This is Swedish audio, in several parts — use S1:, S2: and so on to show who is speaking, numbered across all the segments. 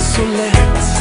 S1: det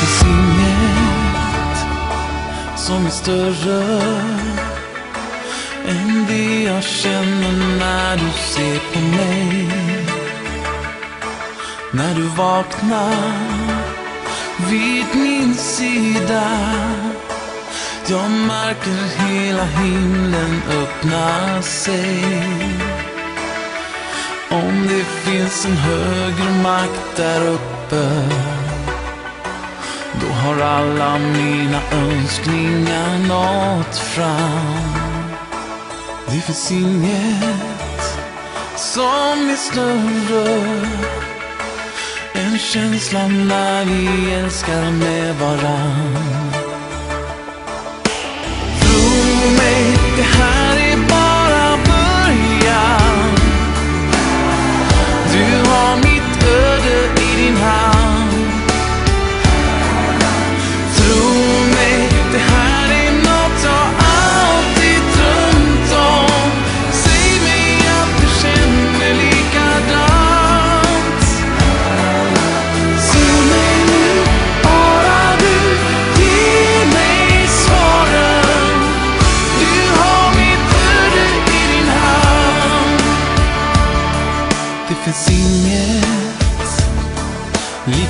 S1: Det
S2: finns
S1: inget som är större än det jag känner när du ser på mig. När du vaknar vid min sida. Jag märker hela himlen öppna sig. Om det finns en högre makt där uppe har alla mina önskningar nått fram. Det finns inget som är större än känslan när vi älskar med varann.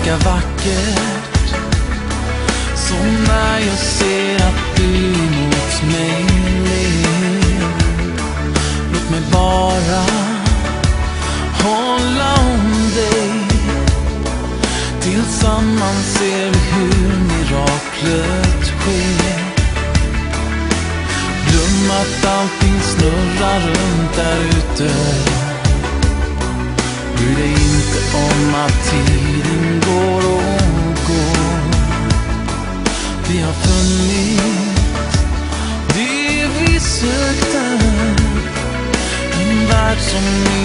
S1: lika vackert som när jag ser att du mot mig ler. Låt mig bara hålla om dig. Tillsammans ser vi hur miraklet sker. Glöm att allting snurrar runt där ute. Bry dig inte om att to me.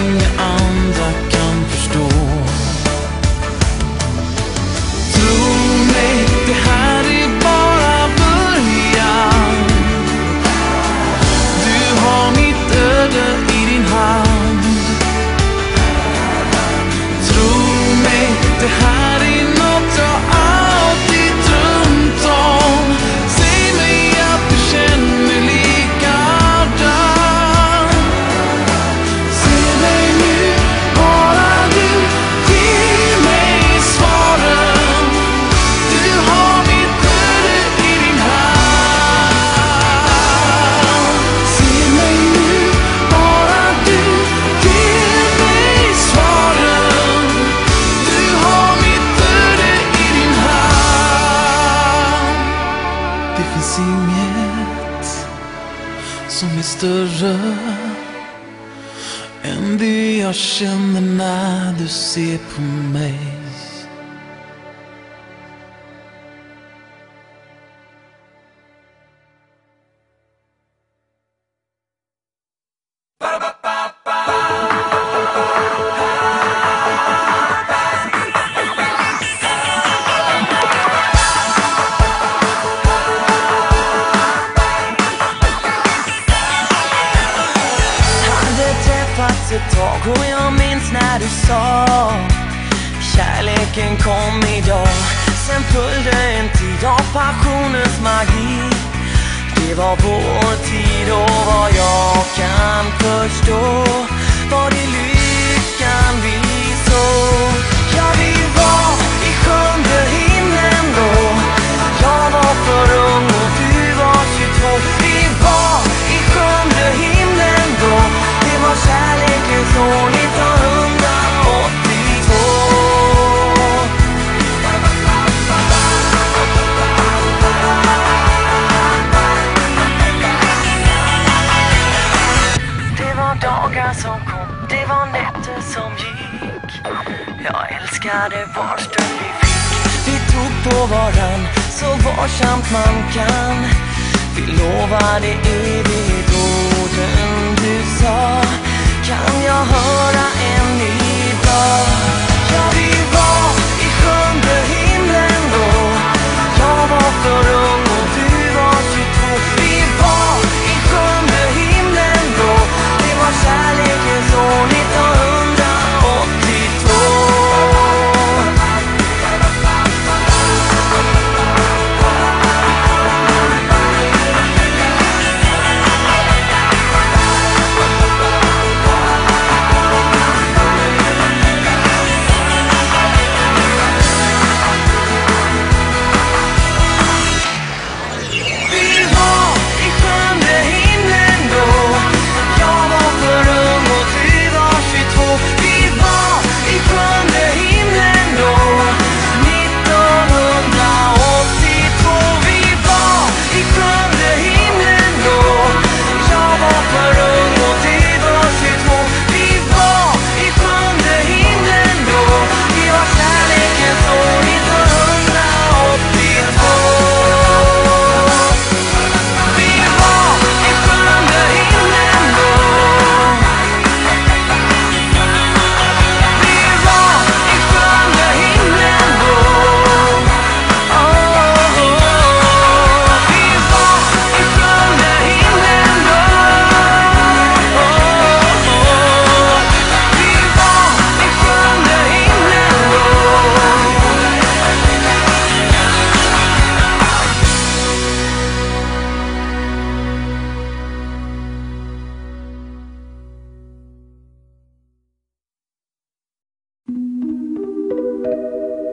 S1: chamado ser
S3: por meio.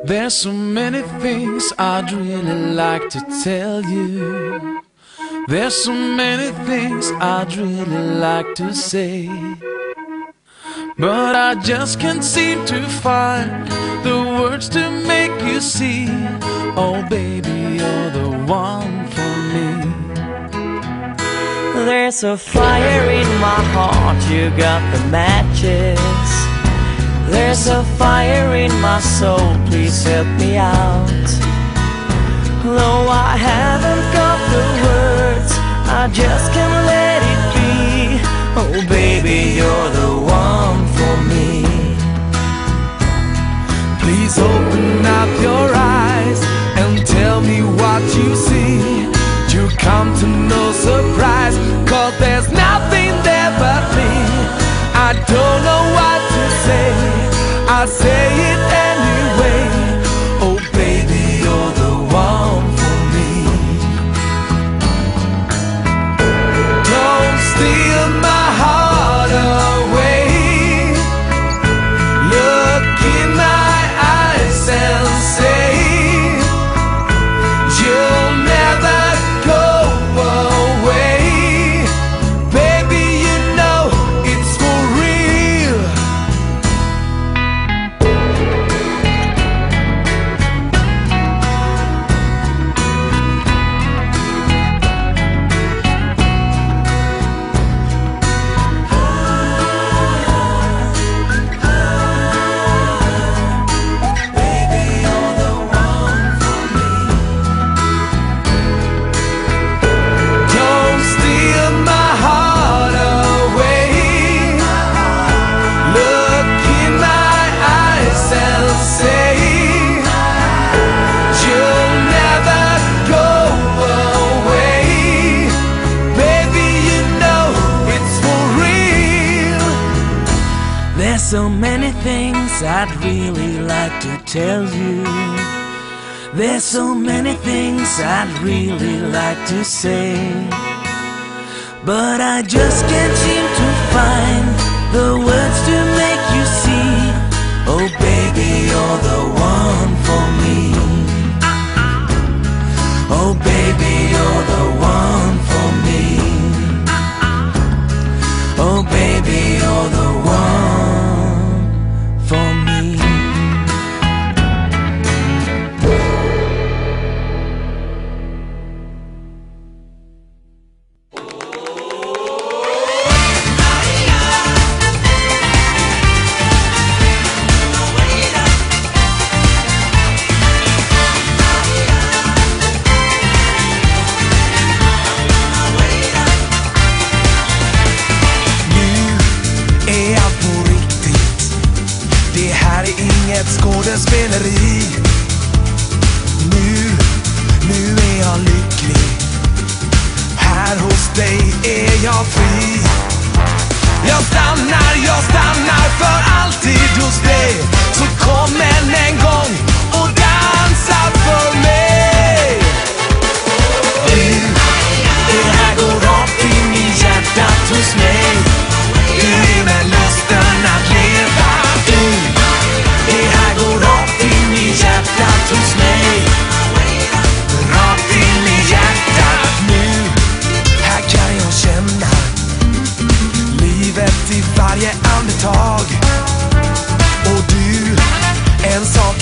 S1: There's so many things I'd really like to tell you. There's so many things I'd really like to say. But I just can't seem to find the words to make you see. Oh, baby, you're the one for me.
S3: There's a fire in my heart, you got the matches. There's a fire in my soul, please help me out. Though I haven't got the words, I just can't let it be. Oh, baby, you're the one for me.
S1: Please open up your eyes and tell me what you see. You come to no surprise, cause there's nothing there but me. I don't know what say, I say it anyway. So many things I'd really like to say. But I just can't seem to find the words to
S2: ett skådespeleri. Nu, nu är jag lycklig. Här hos dig är jag fri. Jag stannar, jag stannar för alltid hos dig. Så kom än en gång och dansa för mig. Du, det här går rakt in i hjärtat hos mig.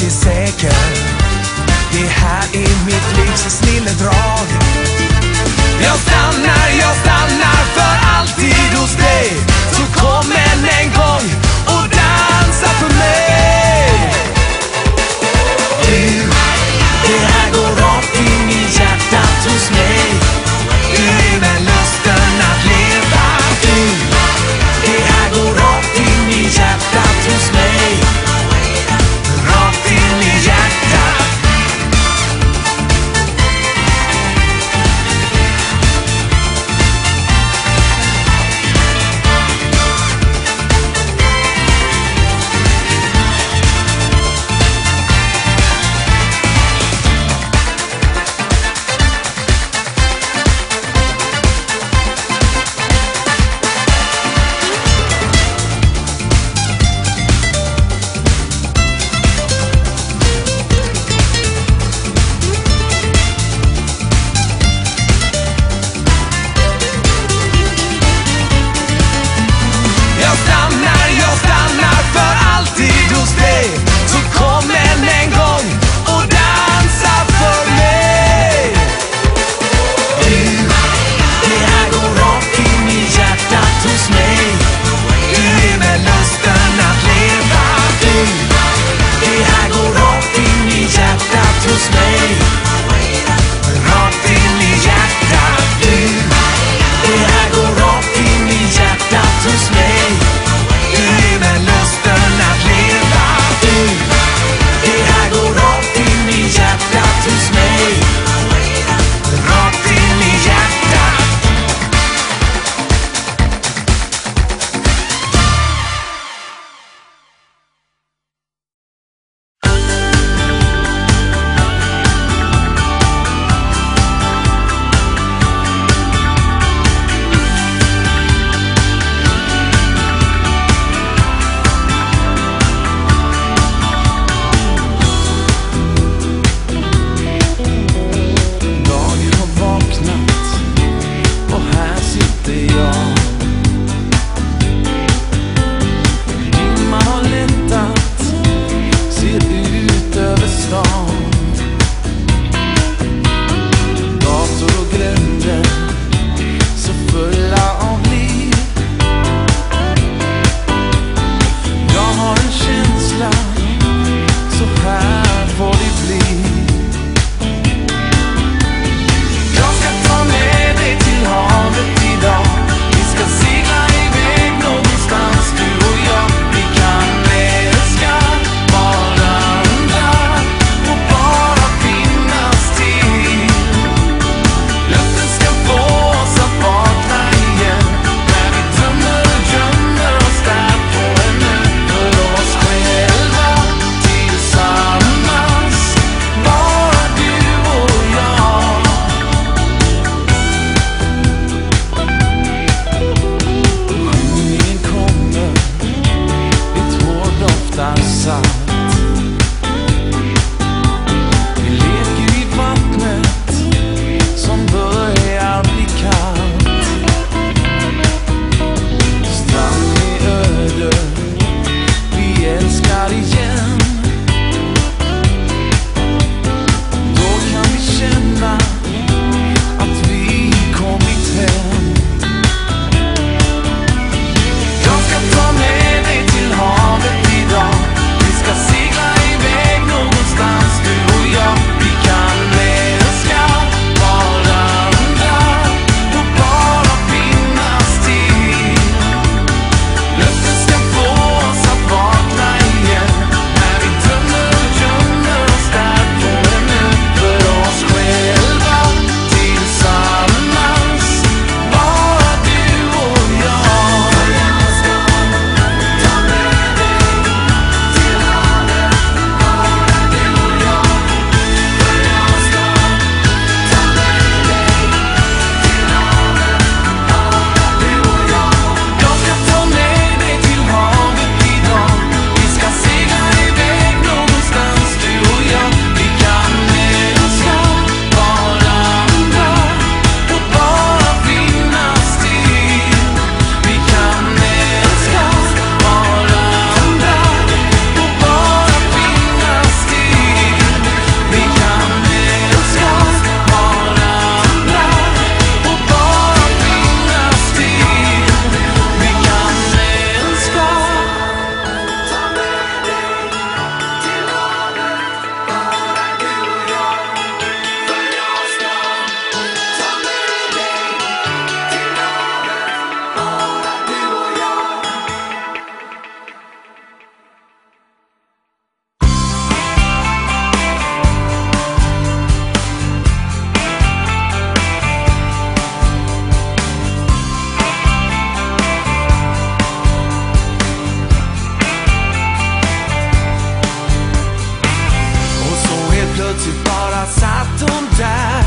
S2: En är säker Det här är mitt livs snilledrag jag stannar, jag stannar för alltid hos dig. Så kom Plötsligt bara satt hon där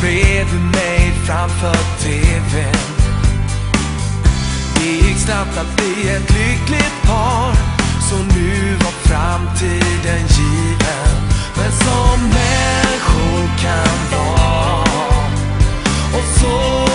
S2: bredvid mig framför TVn. Det gick snabbt
S1: att bli ett lyckligt par så nu var framtiden given. Men som människor kan vara och så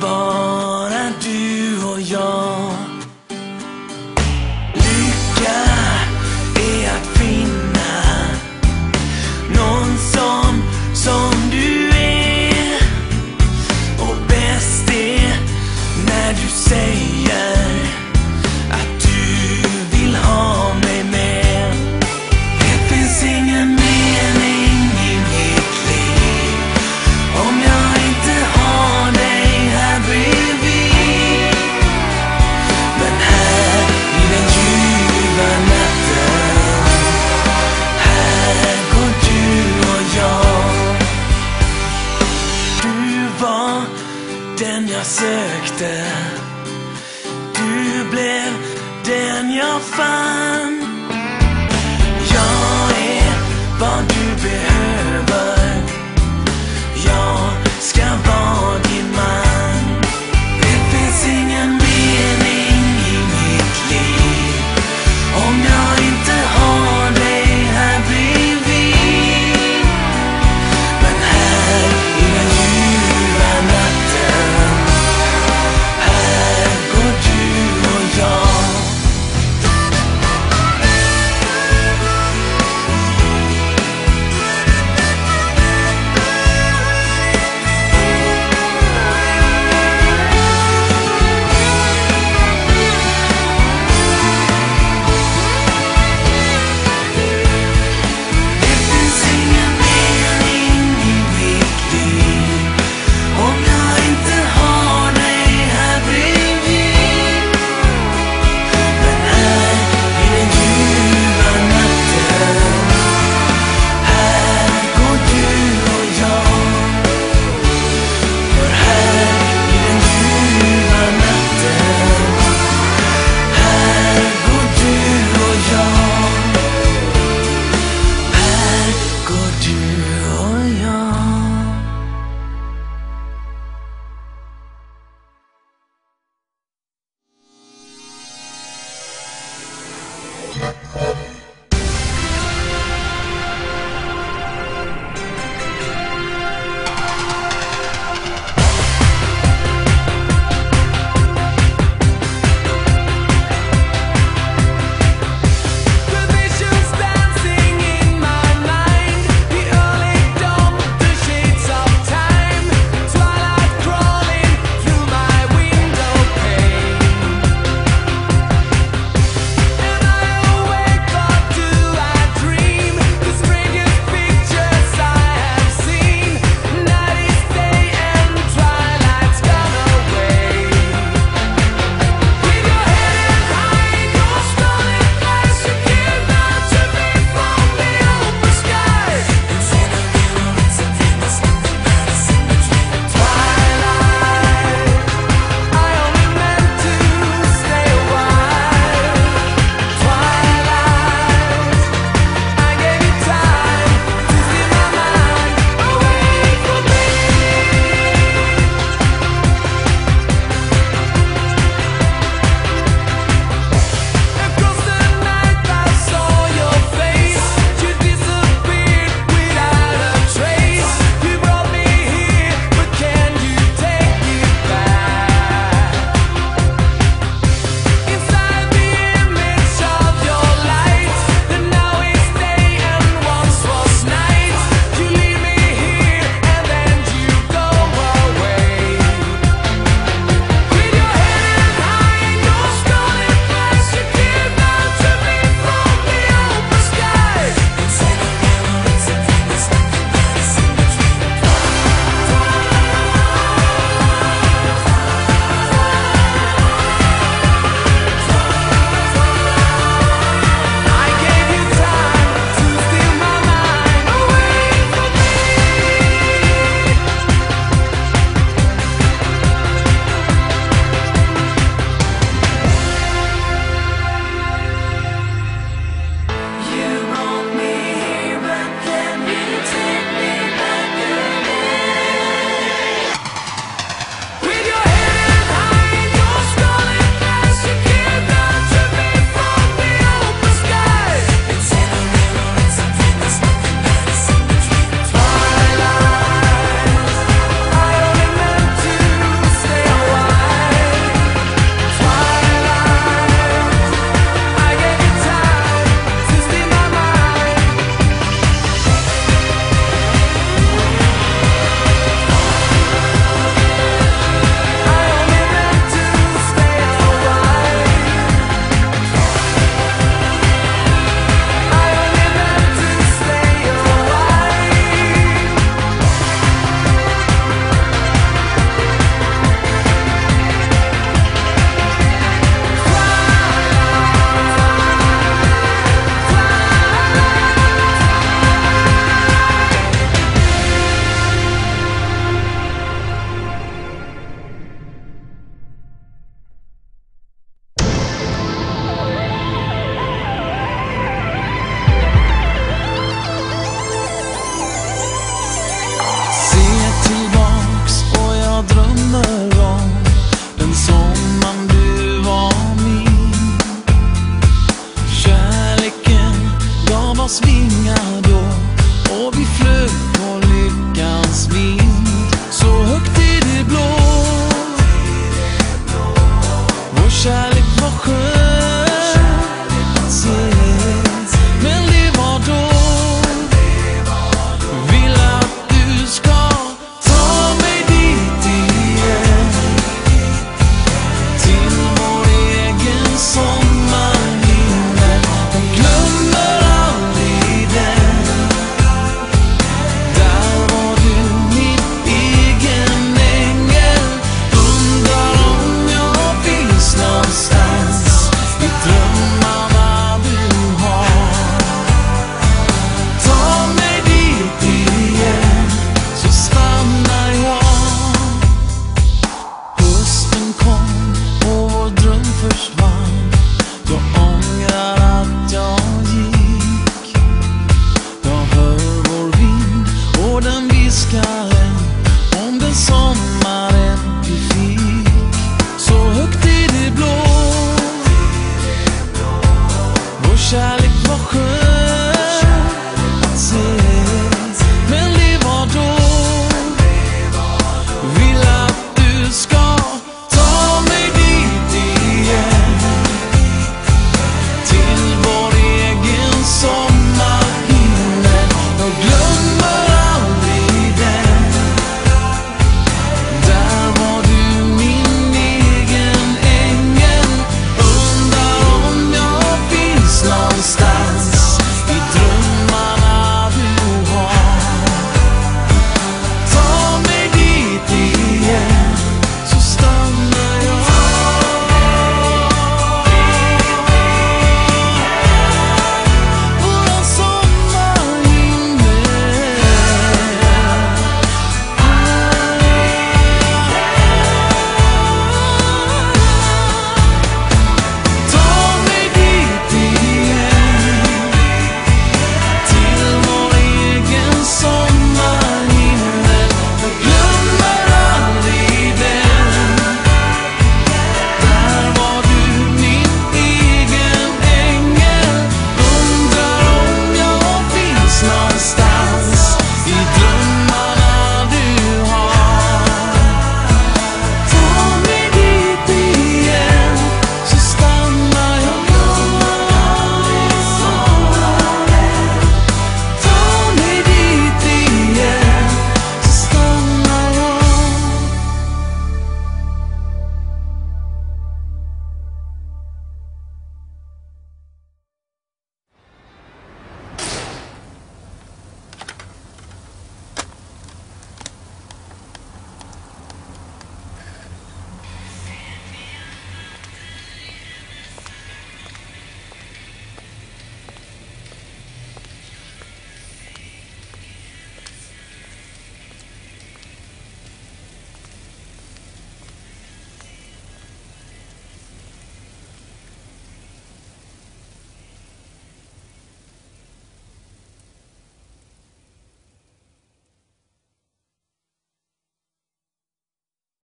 S1: Born